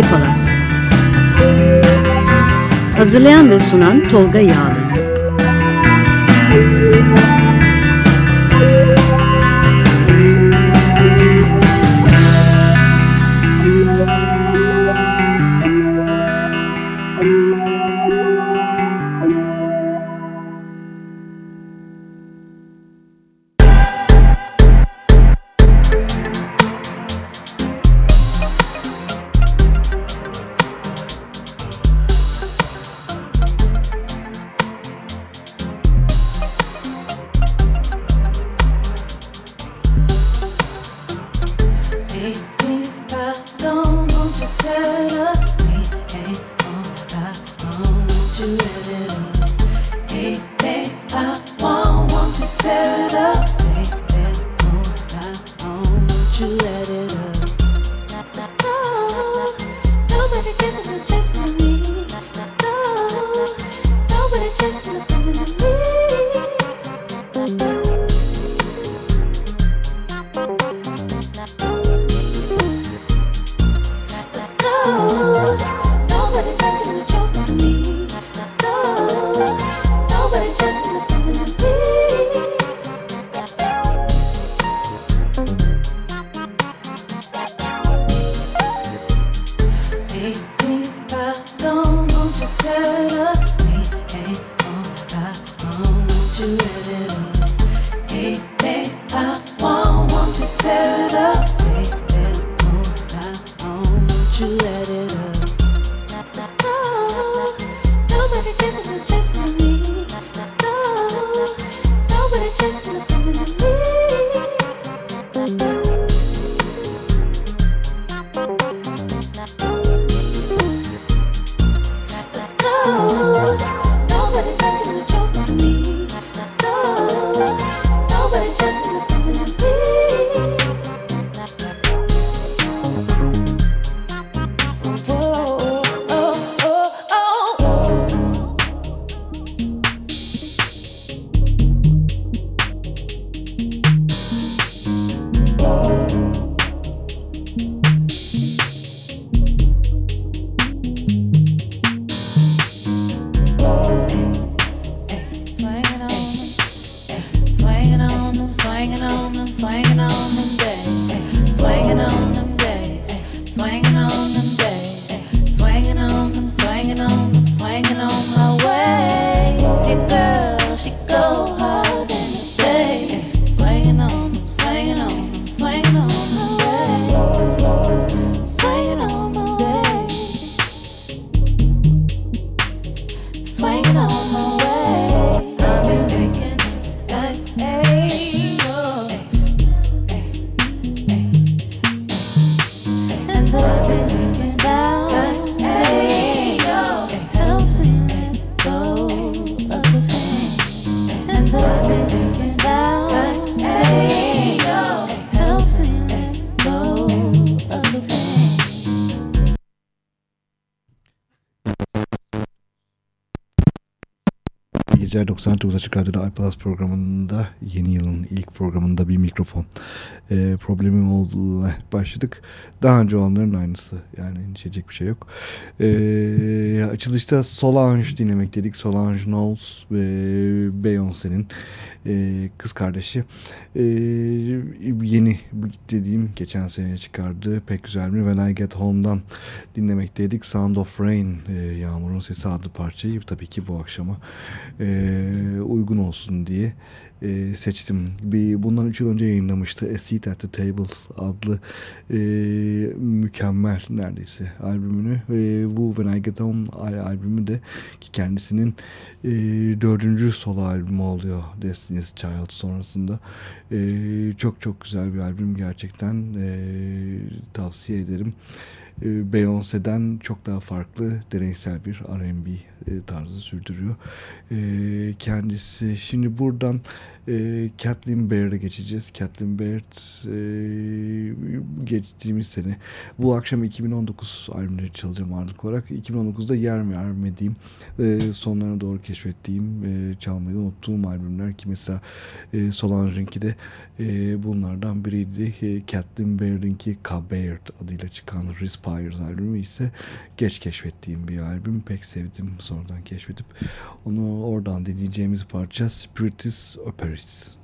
iPalaz Hazırlayan ve sunan Tolga Yağlı 99 Açık Radyo'da iPlus programında yeni yılın ilk programında bir mikrofon e, problemim olduğuna başladık. Daha önce olanların aynısı yani endişecek bir şey yok. E, açılışta Solange dinlemek dedik. Solange Knowles ve Beyoncé'nin e, kız kardeşi. E, yeni dediğim geçen sene çıkardığı pek güzel bir When I Get Home'dan dinlemekteydik. Sound of Rain e, Yağmurun Sesi adlı parçayı tabii ki bu akşama e, uygun olsun diye e, seçtim. Bir, bundan 3 yıl önce yayınlamıştı A Seat at the Table adlı e, mükemmel neredeyse albümünü. E, bu When I Get Home albümü de ki kendisinin e, dördüncü solo albümü oluyor Destiny's Child sonrasında. E, çok çok güzel bir albüm gerçekten e, tavsiye ederim. Beyoncé'den çok daha farklı deneysel bir R&B e, tarzı sürdürüyor. E, kendisi şimdi buradan e, Kathleen Baird'e geçeceğiz. Kathleen Baird e, geçtiğimiz sene bu akşam 2019 albümleri çalacağım ağırlık olarak. 2019'da yer mi vermediğim e, sonlarına doğru keşfettiğim e, çalmayı unuttuğum albümler ki mesela e, Solange'ınki de e, bunlardan biriydi. E, Kathleen Baird'inki Cabaird adıyla çıkan Respires albümü ise geç keşfettiğim bir albüm. Pek sevdim sonradan keşfedip. Onu oradan dinleyeceğimiz parça Spiritus Operis. Kathleen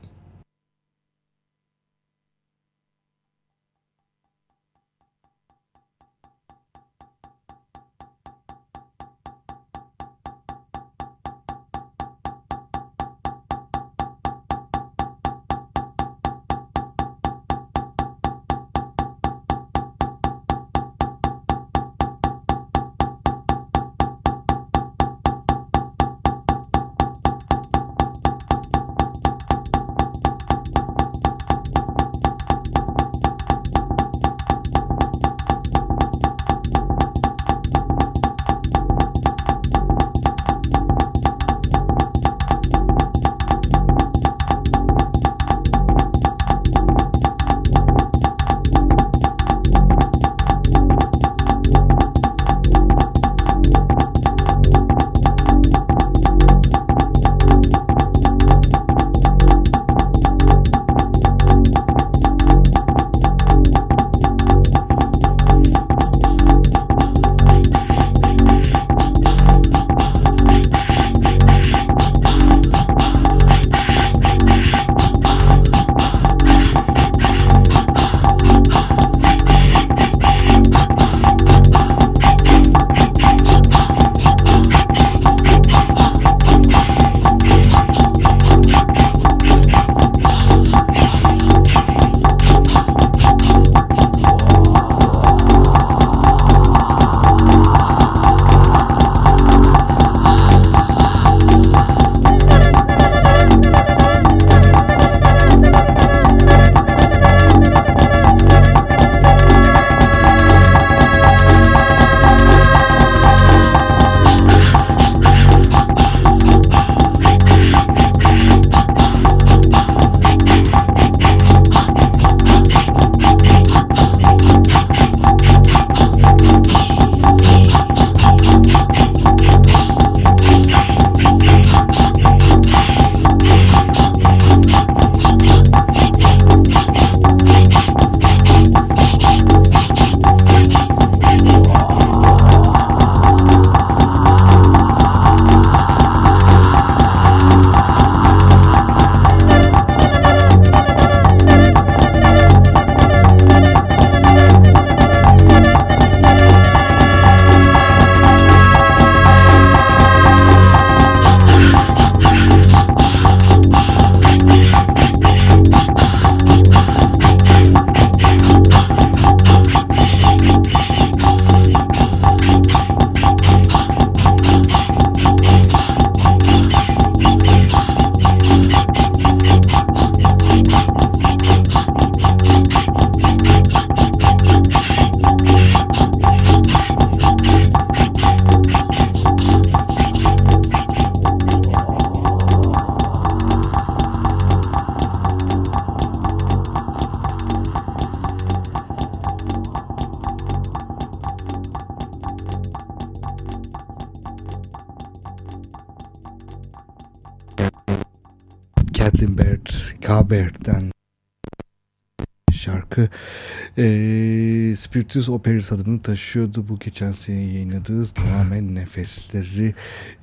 Spiritus Operis adını taşıyordu. Bu geçen sene yayınladığı tamamen nefesleri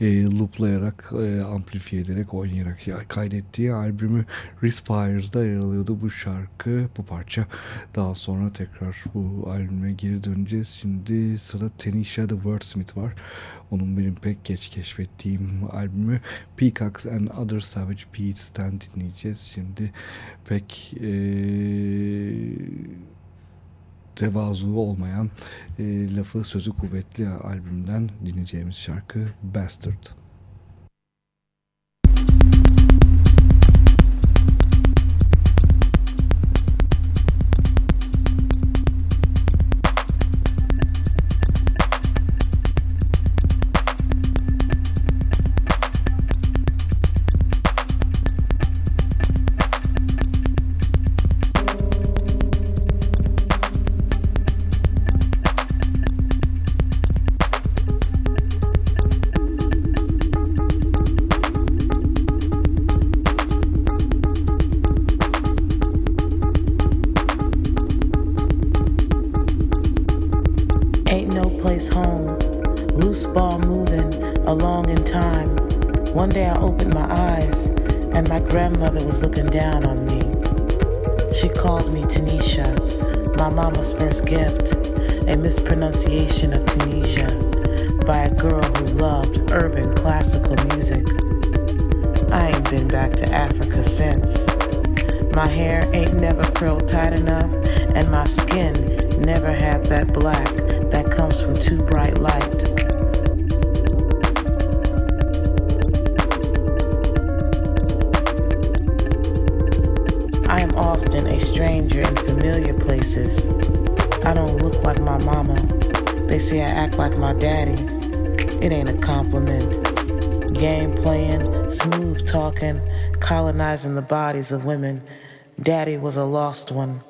e, looplayarak, e, amplifiye ederek, oynayarak ya, kaydettiği albümü Respires'da yer alıyordu bu şarkı, bu parça. Daha sonra tekrar bu albüme geri döneceğiz. Şimdi sırada Tanisha the Wordsmith var. Onun benim pek geç keşfettiğim albümü Peacocks and Other Savage Beats'ten dinleyeceğiz. Şimdi pek e, tevazu olmayan e, lafı sözü kuvvetli albümden dinleyeceğimiz şarkı Bastard. Colonizing the bodies of women. Daddy was a lost one.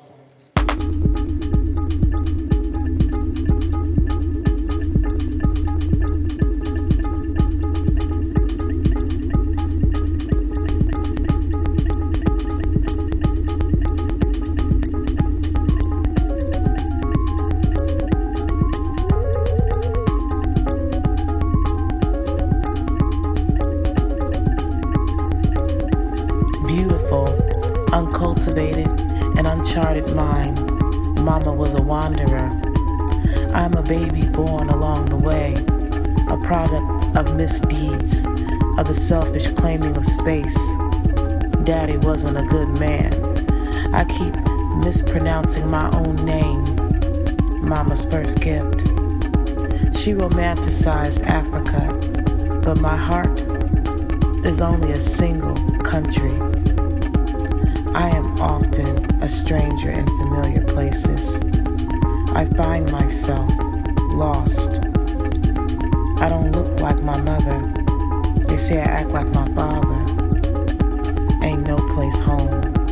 Misdeeds, of the selfish claiming of space. Daddy wasn't a good man. I keep mispronouncing my own name, Mama's first gift. She romanticized Africa, but my heart is only a single country. I am often a stranger in familiar places. I find myself lost. I don't look like my mother. They say I act like my father. Ain't no place home.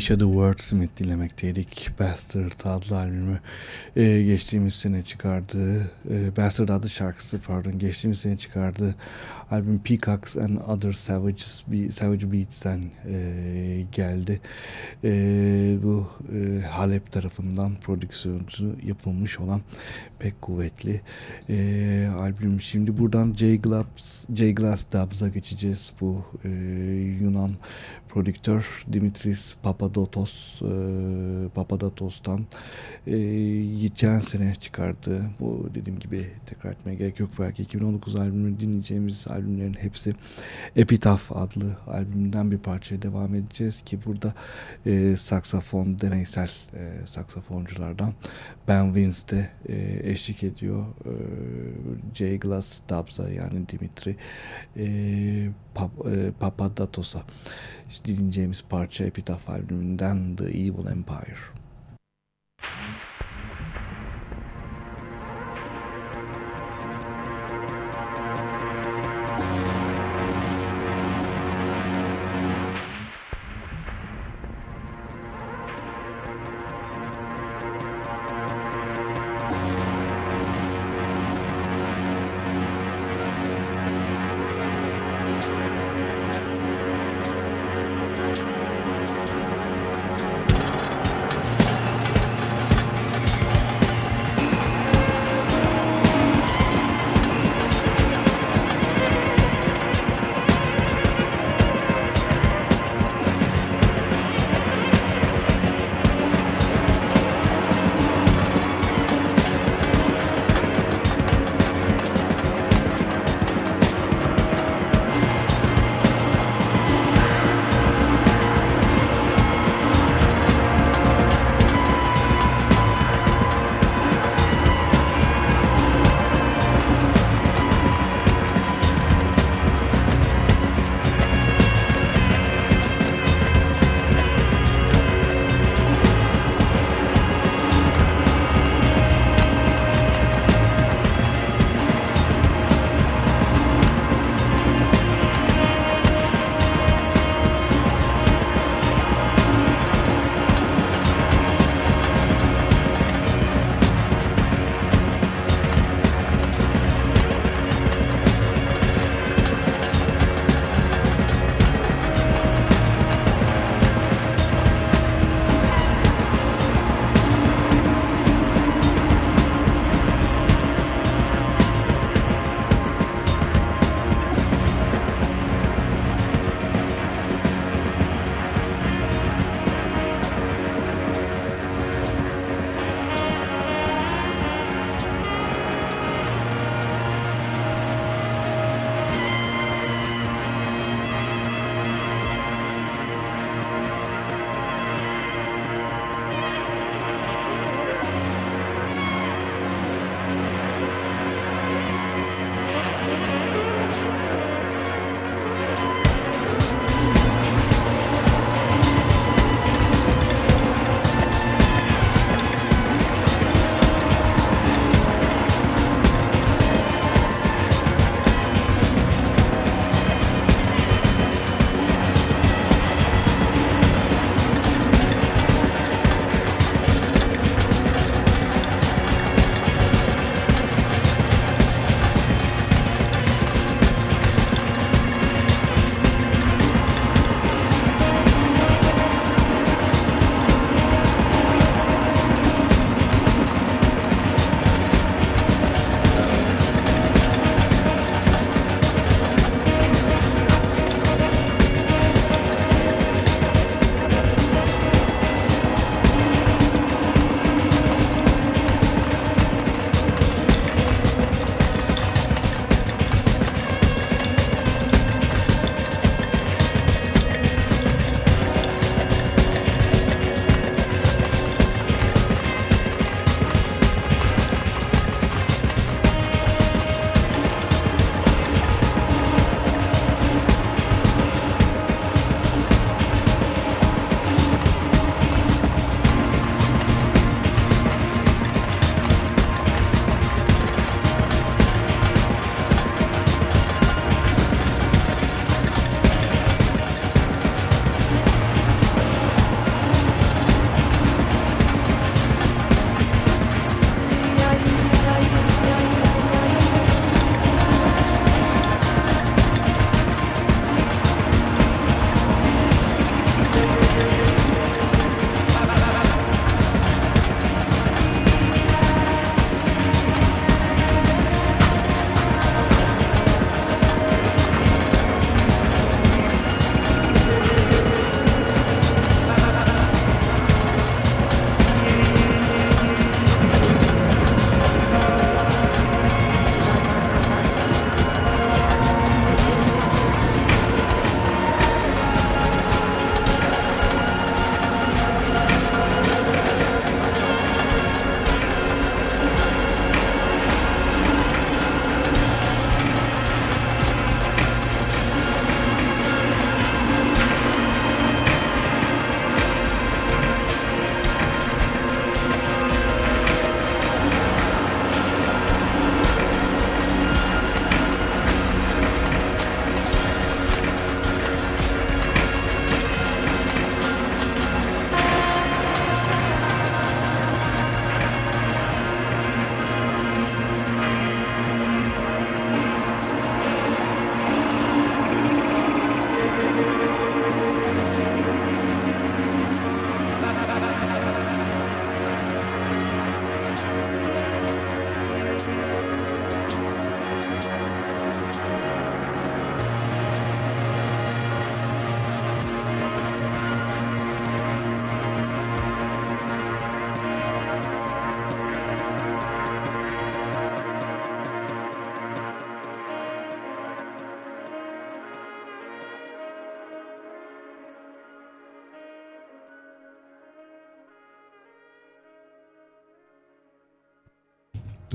Tanisha the Wordsmith dinlemekteydik. Bastard adlı albümü e, geçtiğimiz sene çıkardığı, e, Bastard adlı şarkısı pardon geçtiğimiz sene çıkardığı albüm Peacocks and Other Savages, Savage Beats'ten e, geldi. E, bu e, Halep tarafından prodüksiyonu yapılmış olan pek kuvvetli e, albüm. Şimdi buradan J Glass, J Glass Dubs'a geçeceğiz. Bu e, Yunan prodüktör Dimitris Papadotos e, Papadatos'tan e, geçen sene çıkardığı bu dediğim gibi tekrar etmeye gerek yok belki 2019 albümünü dinleyeceğimiz albümlerin hepsi Epitaph adlı albümünden bir parçaya devam edeceğiz ki burada e, saksafon deneysel e, saksafonculardan Ben Vince de e, eşlik ediyor e, J Glass Dubs'a yani Dimitri e, Pap, e, Papadatos'a işte dinleyeceğimiz parça Epitaph albümünden The Evil Empire. Thank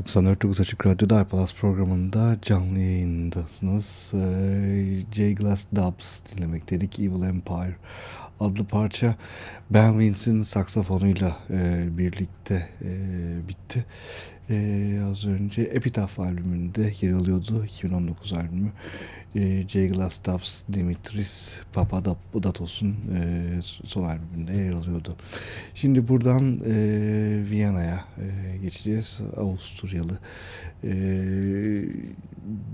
94.9 Açık Radyo'da iPlus programında canlı yayındasınız. Ee, J Glass Dubs dinlemek dedik. Evil Empire adlı parça Ben Vince'in saksafonuyla e, birlikte e, bitti. E, az önce Epitaph albümünde yer alıyordu. 2019 albümü. E, J Glass Dubs Dimitris Papadatos'un e, son albümünde yer alıyordu. Şimdi buradan e, Viyana'ya e, geçeceğiz. Avusturyalı e,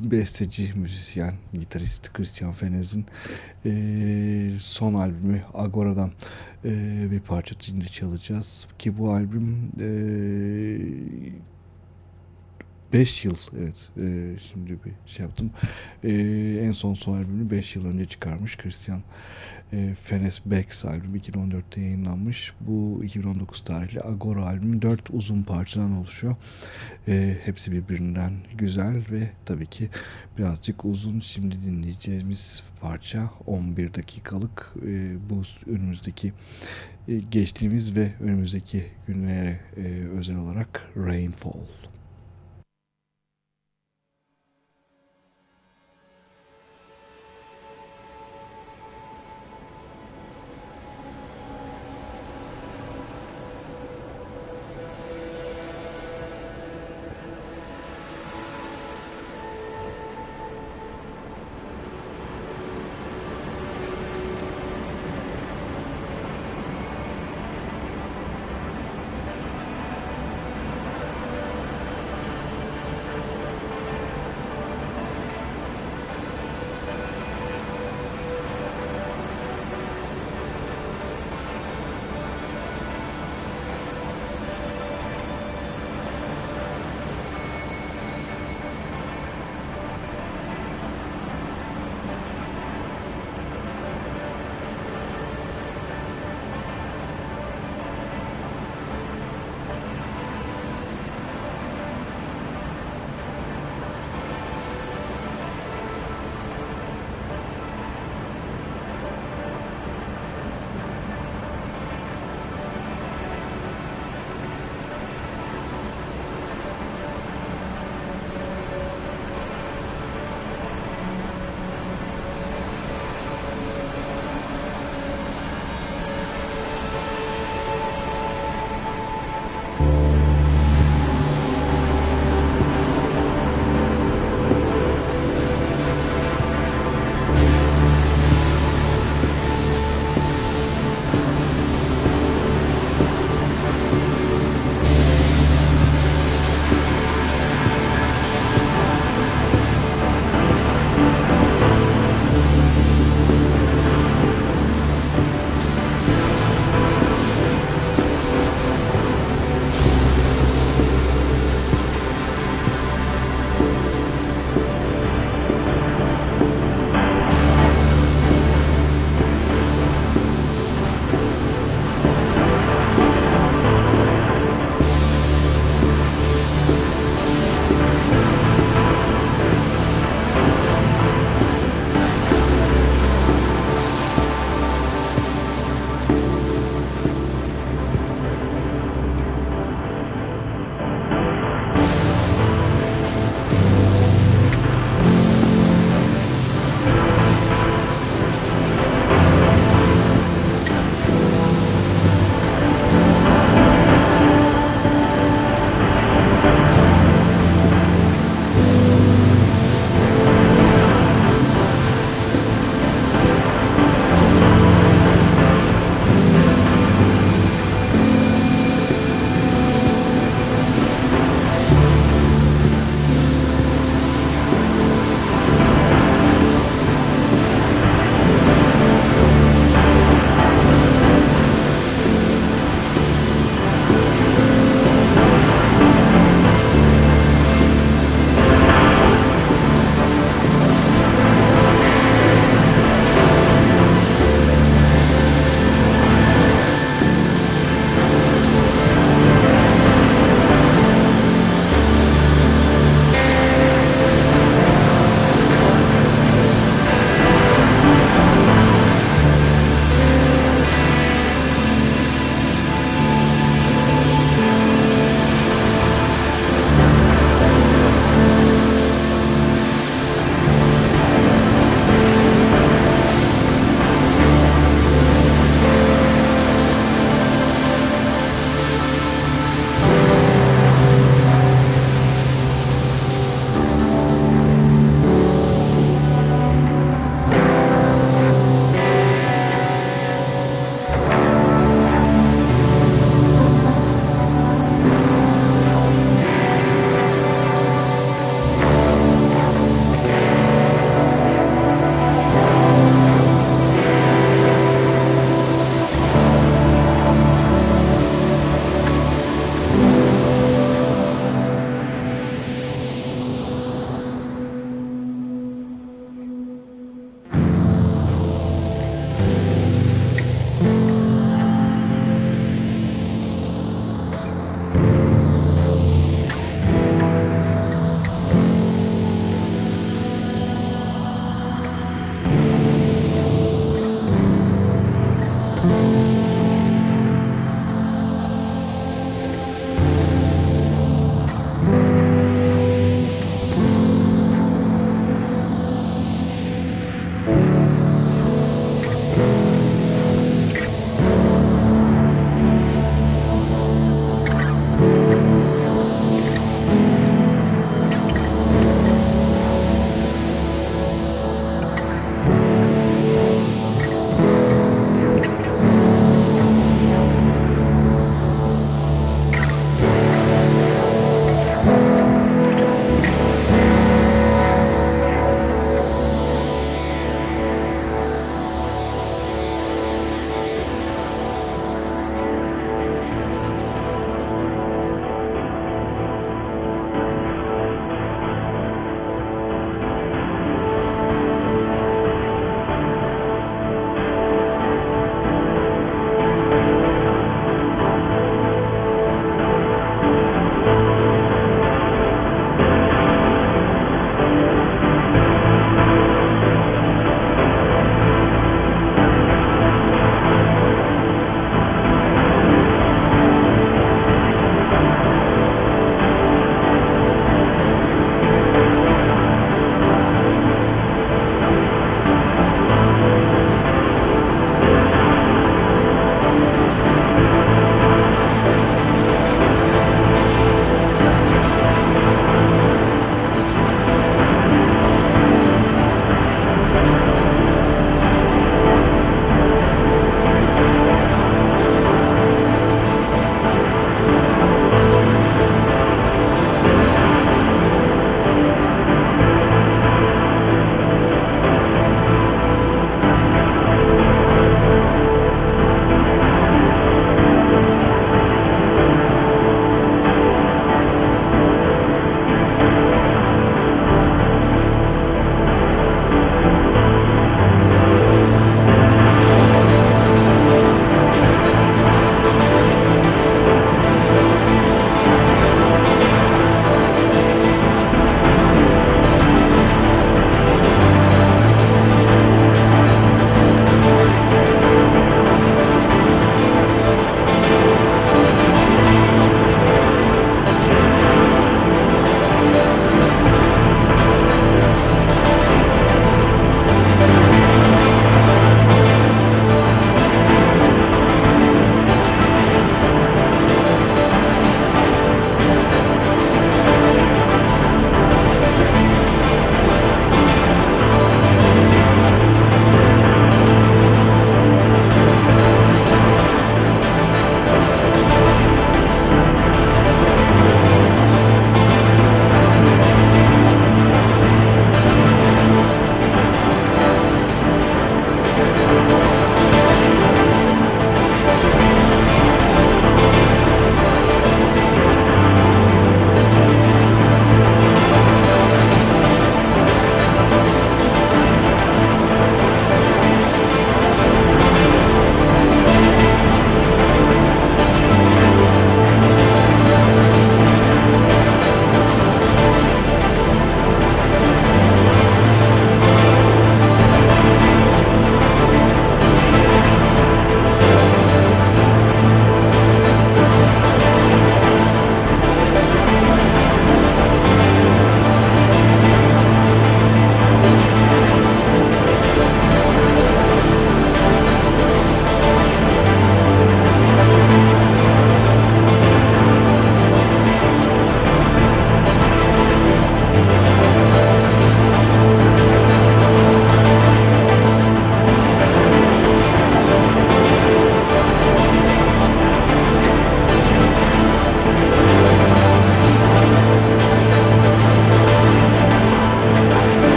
besteci, müzisyen, gitarist Christian Fenez'in e, son albümü Agora'dan e, bir parça şimdi çalacağız. Ki bu albüm e, 5 yıl evet e, şimdi bir şey yaptım. E, en son son albümünü 5 yıl önce çıkarmış Christian e, Fenes Becks albüm 2014'te yayınlanmış. Bu 2019 tarihli Agora albümü 4 uzun parçadan oluşuyor. E, hepsi birbirinden güzel ve tabii ki birazcık uzun. Şimdi dinleyeceğimiz parça 11 dakikalık. E, bu önümüzdeki e, geçtiğimiz ve önümüzdeki günlere e, özel olarak Rainfall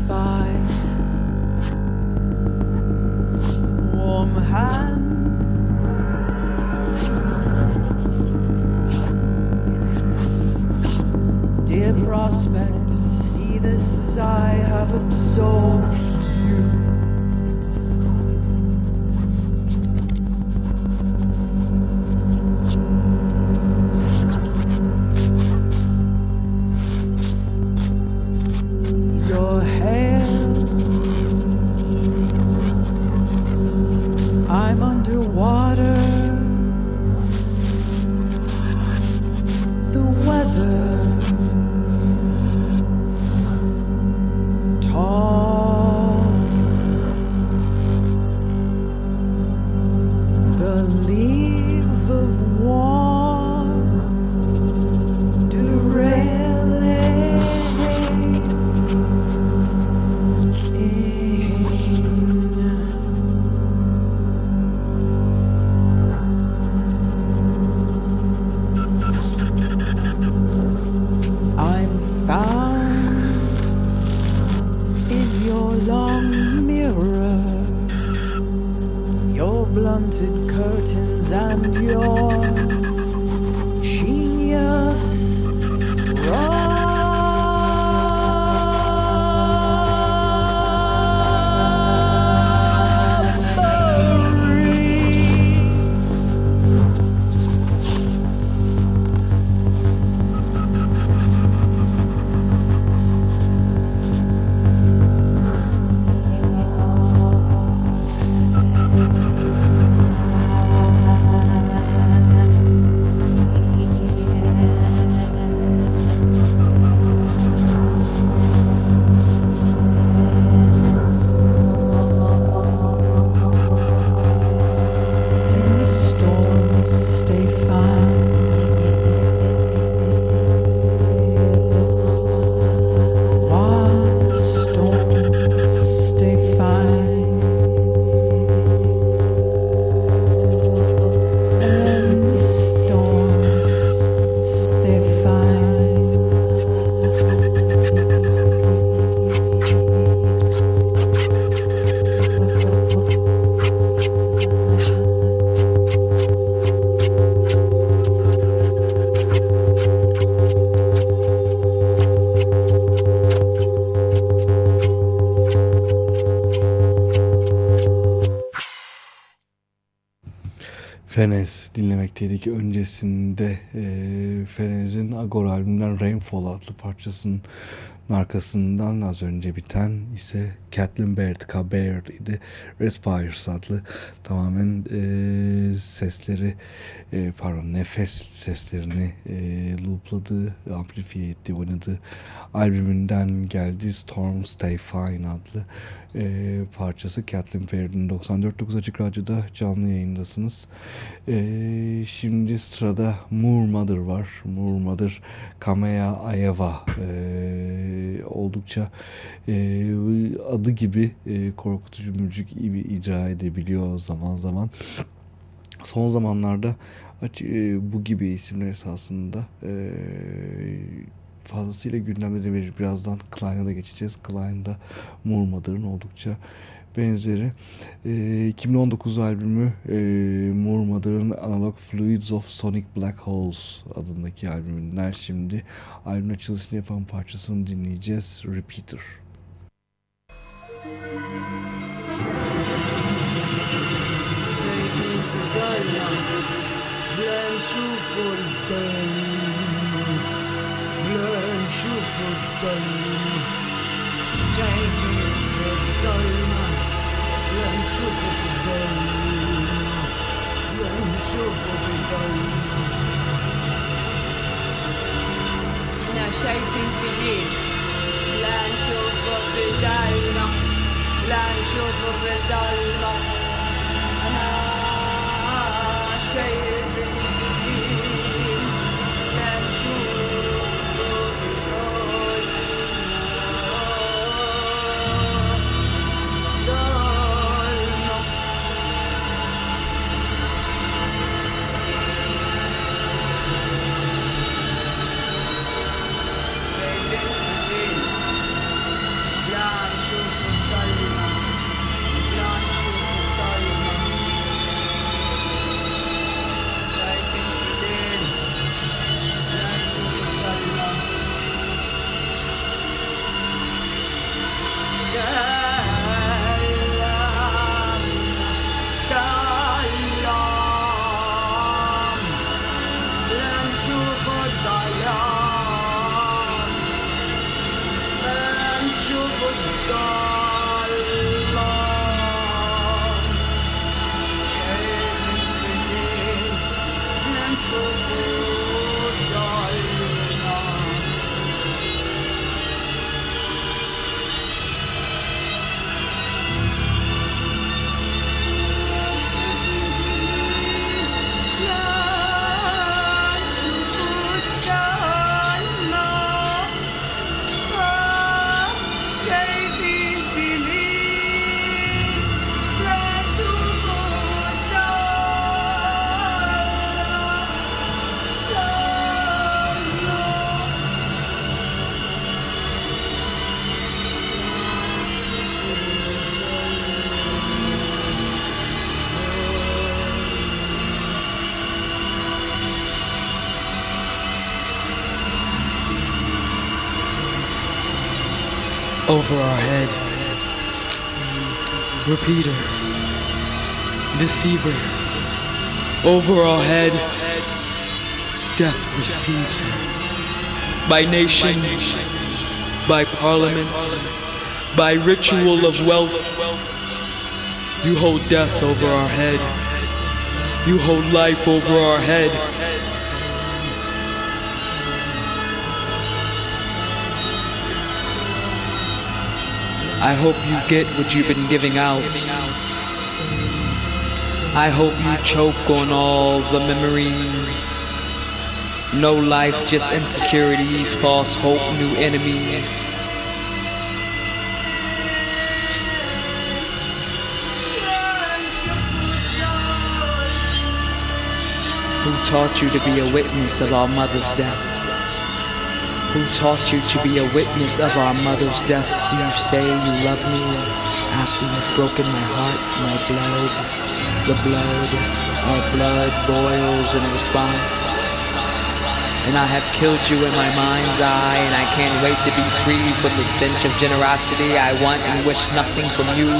five. Fenez dinlemekteydik. Öncesinde e, Fenez'in Agora albümünden Rainfall adlı parçasının arkasından az önce biten ise Kathleen Baird, Baird idi. Respires adlı tamamen e, sesleri e, pardon nefes seslerini e, loopladığı, amplifiye ettiği, oynadığı albümünden geldi. Storm Stay Fine adlı e, parçası Kathleen Baird'in 94.9 Açık Radyo'da canlı yayındasınız. E, şimdi sırada Moor Mother var. Moor Mother Kamea Ayeva e, oldukça e, adı gibi e, korkutucu müzik icra edebiliyor zaman zaman. Son zamanlarda e, bu gibi isimler esasında e, fazlasıyla gündemde bir birazdan Klein'a da geçeceğiz. Klein'da Moor Mother'ın oldukça benzeri. Ee, e, 2019 albümü e, Moore Mother'ın Analog Fluids of Sonic Black Holes adındaki albümünden şimdi albüm açılışını yapan parçasını dinleyeceğiz. Repeater. Şu futbol Şehrin futbol إحنا شايفين في الليل لا نشوفه في الدنيا لا نشوفه في الدنيا أنا شايفين over our head. Death receives him. By nation, by parliament, by ritual of wealth, you hold death over our head. You hold life over our head. I hope you get what you've been giving out. I hope you choke on all the memories. No life, just insecurities, false hope, new enemies. Who taught you to be a witness of our mother's death? Who taught you to be a witness of our mother's death? Do you say you love me after you've broken my heart, my blood? The blood, our blood boils in response. And I have killed you in my mind's eye, and I can't wait to be free from the stench of generosity. I want and wish nothing from you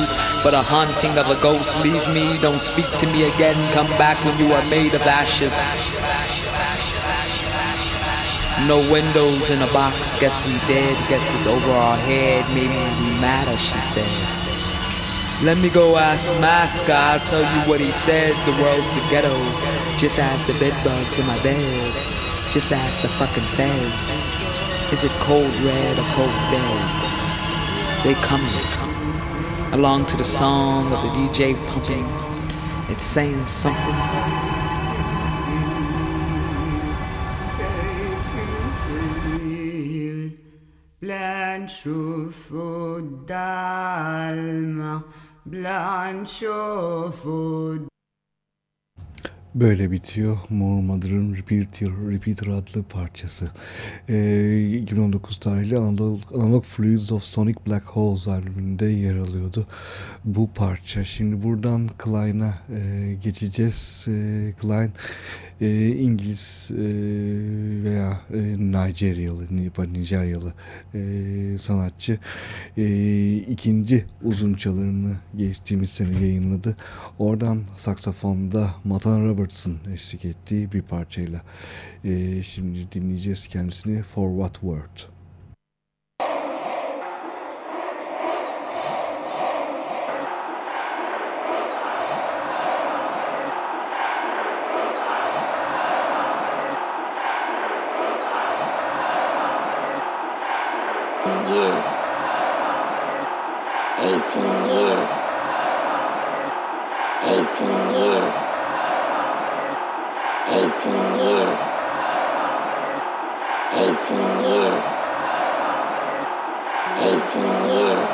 but a haunting of a ghost. Leave me, don't speak to me again. Come back when you are made of ashes. No windows in a box, guess we dead, guess it's over our head, maybe we matter, she said. Let me go ask Maska, I'll tell you what he says, the world's a ghetto. Just ask the bedbugs in my bed. Just ask the fucking bed. Is it cold red or cold dead? They coming. Along to the song of the DJ pumping. It's saying something. Landschuh vor Dalma. Böyle bitiyor More Mother'ın Repeater, Repeater adlı parçası. Ee, 2019 tarihli Analog, Analog Fluids of Sonic Black Holes albümünde yer alıyordu bu parça. Şimdi buradan Klein'a e, geçeceğiz. E, Klein e, İngiliz e, veya e, Nijeryalı, Nijeryalı e, sanatçı. E, ikinci uzun çalarını geçtiğimiz sene yayınladı. Oradan saksafonda Matan Robertson eşlik ettiği bir parçayla. E, şimdi dinleyeceğiz kendisini For What Word. Eighteen years. Eighteen years. Eighteen years. Eighteen years. Eighteen years.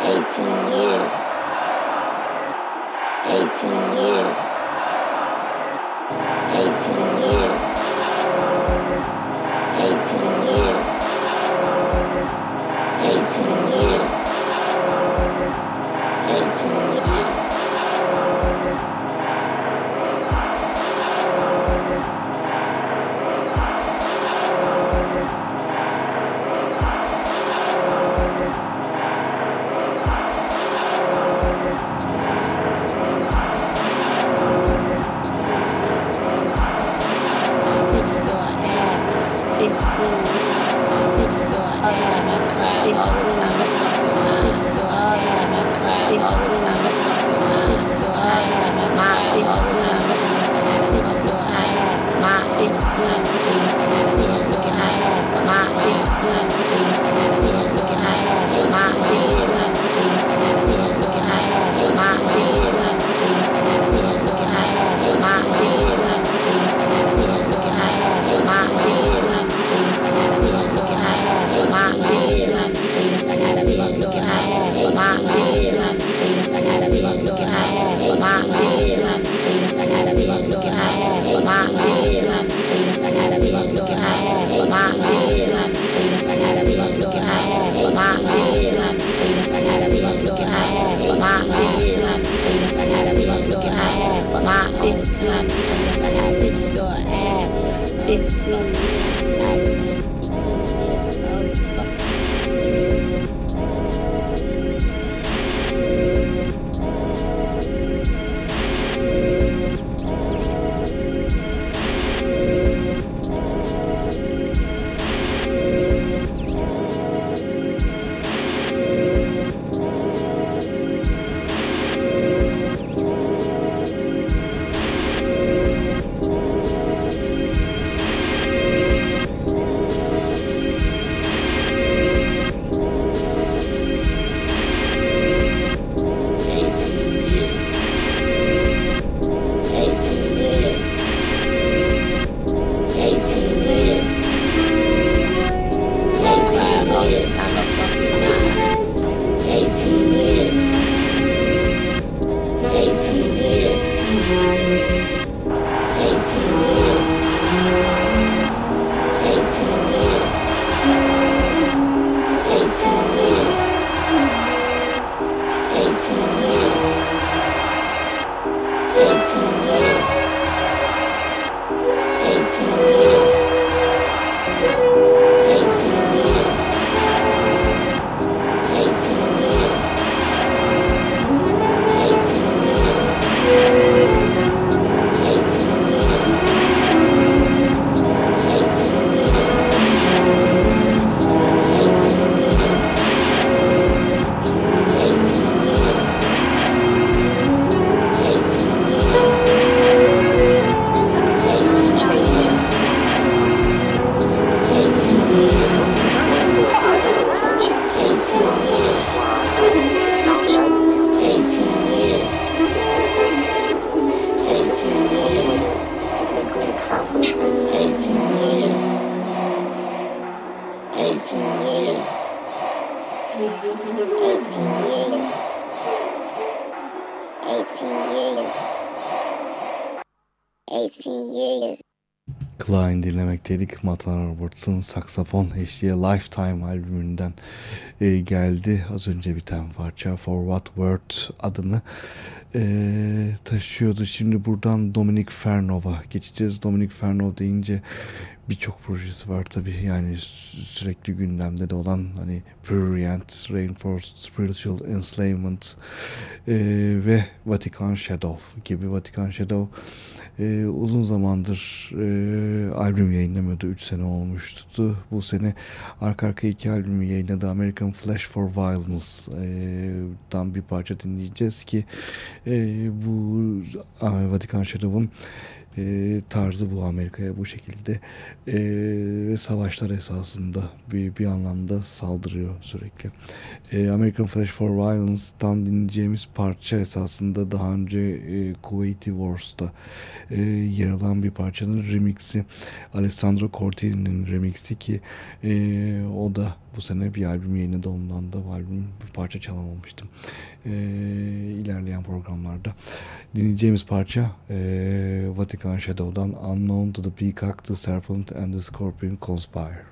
Eighteen years. Eighteen years. Eighteen years. Eighteen years. It's Island. Dinlemekteydik. Matan Roberts'ın saksafon eşliğe Lifetime albümünden e, geldi. Az önce biten parça For What Word adını e, taşıyordu. Şimdi buradan Dominic Fernova geçeceğiz. Dominic Fernova deyince birçok projesi var tabii. Yani sü- sürekli gündemde de olan hani Prurient, Rainforest, Spiritual Enslavement e, ve Vatican Shadow gibi Vatican Shadow e, uzun zamandır e, albüm yayınlamıyordu. 3 sene olmuştu. Bu sene arka arka iki albümü yayınladı. American Flash for Violence'dan bir parça dinleyeceğiz ki e, bu e, Vatican Shadow'un e, tarzı bu Amerika'ya bu şekilde e, ve savaşlar esasında bir, bir anlamda saldırıyor sürekli. E, American Flash for Violence'dan dinleyeceğimiz parça esasında daha önce e, Kuwaiti Wars'ta e, yer alan bir parçanın remixi. Alessandro Cortini'nin remixi ki e, o da bu sene bir albüm yayınladı. Ondan da bu albüm bir parça çalamamıştım e, ilerleyen programlarda dinleyeceğimiz parça e, Vatican Shadow'dan Unknown to the Peacock, the Serpent and the Scorpion Conspire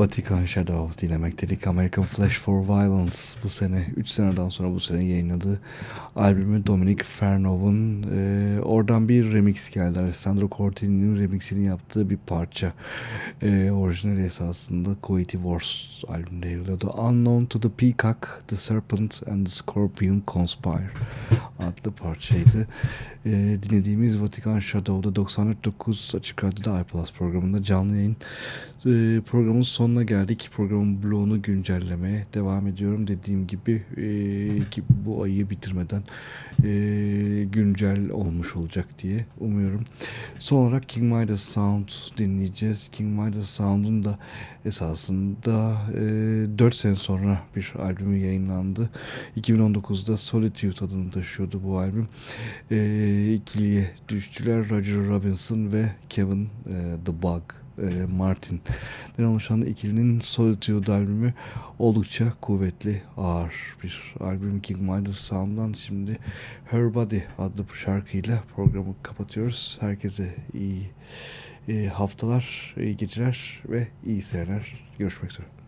Vatican Shadow dinlemek dedik. American Flash for Violence bu sene 3 seneden sonra bu sene yayınladığı albümü Dominic Fernov'un e, oradan bir remix geldi. Alessandro Cortini'nin remixini yaptığı bir parça. E, orijinal esasında Coity Wars albümünde yayınladı. Unknown to the Peacock, The Serpent and the Scorpion Conspire adlı parçaydı. E, dinlediğimiz Vatican Shadow'da 94.9 Açık Radyo'da iPlus programında canlı yayın e, programın sonuna geldik. Programın bloğunu güncellemeye devam ediyorum. Dediğim gibi e, ki bu ayı bitirmeden e, güncel olmuş olacak diye umuyorum. Son olarak King Midas Sound dinleyeceğiz. King Midas Sound'un da esasında e, 4 sene sonra bir albümü yayınlandı. 2019'da Solitude adını taşıyordu bu albüm. E, ikiliye düştüler Roger Robinson ve Kevin e, The Bug e, Martin'den oluşan ikilinin Solitude albümü oldukça kuvvetli, ağır bir albüm King Midas Sound'dan şimdi Her Body adlı şarkıyla programı kapatıyoruz. Herkese iyi e, haftalar, iyi geceler ve iyi seyirler. Görüşmek üzere.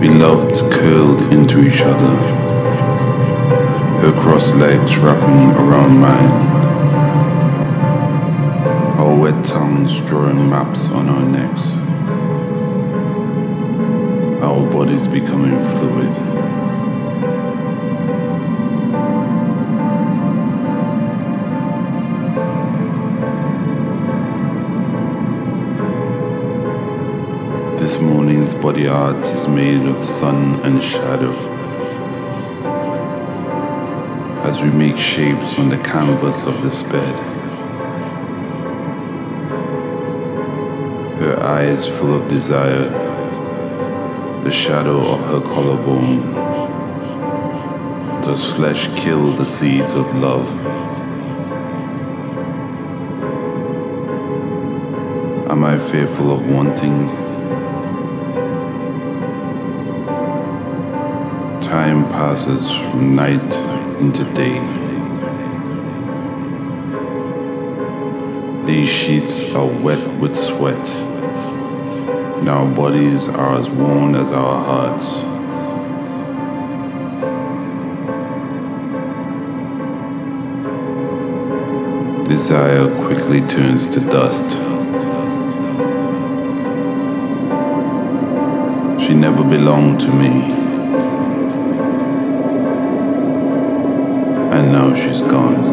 We loved curled into each other. Her crossed legs wrapping around mine. Our wet tongues drawing maps on our necks. Our bodies becoming fluid. Morning's body art is made of sun and shadow. As we make shapes on the canvas of this bed. Her eyes full of desire, the shadow of her collarbone. Does flesh kill the seeds of love? Am I fearful of wanting? Time passes from night into day. These sheets are wet with sweat, and our bodies are as worn as our hearts. Desire quickly turns to dust. She never belonged to me. Now she's gone,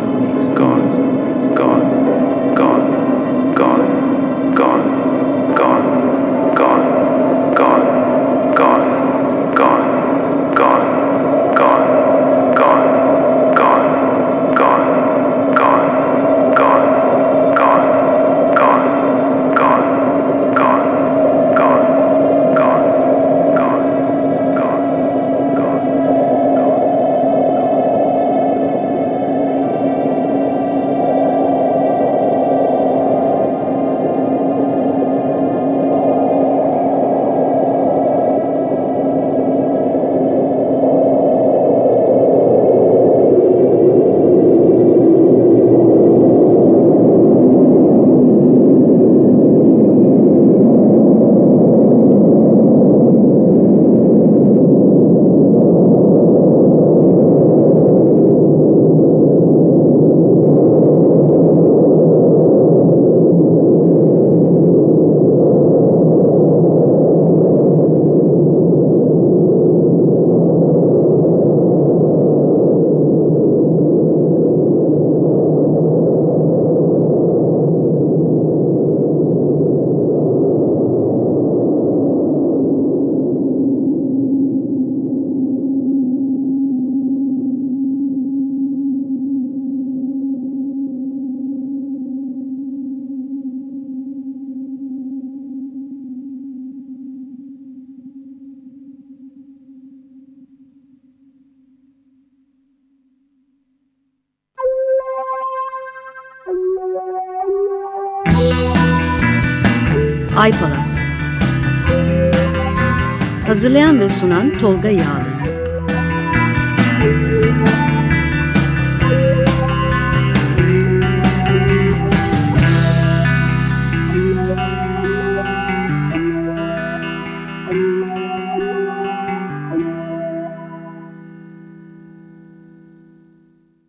Tolga Yağlı